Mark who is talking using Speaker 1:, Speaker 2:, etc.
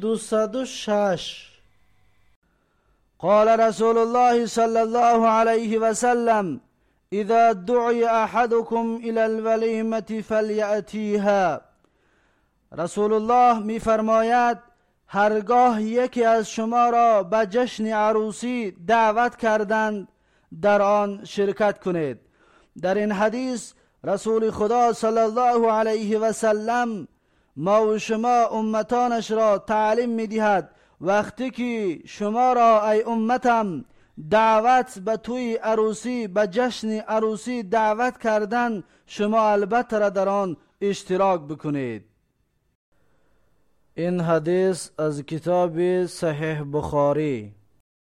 Speaker 1: دوصد شاش قال رسول الله صلى الله عليه وسلم إذا دعي أحدكم إلى الولیمة فلیأتیها. رسول الله میفرماید هرگاه یکی از شما را به جشن عروسی دعوت کردند در آن شرکت کنید. در این حدیث رسول خدا صلی الله علیه و سلم ما و شما امتانش را تعلیم می دهد وقتی که شما را ای امتم دعوت به توی عروسی به جشن عروسی دعوت کردن شما البته را در آن اشتراک بکنید. این حدیث از کتاب صحیح بخاری.